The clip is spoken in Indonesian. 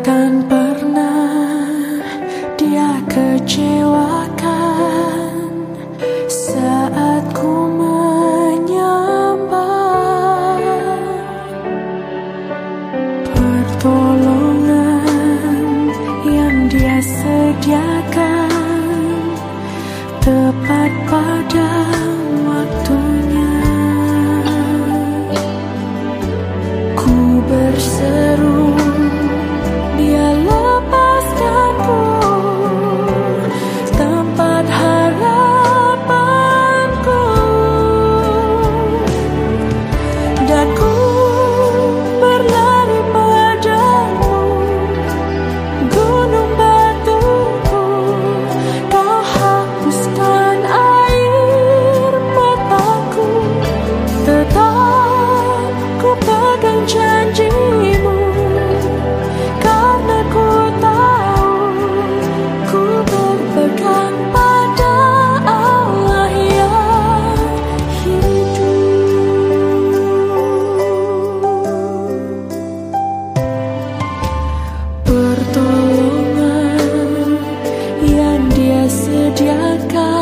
Takkan pernah dia kecewakan saat ku menyembah pertolongan yang dia sediakan tepat pada waktu Sediakan.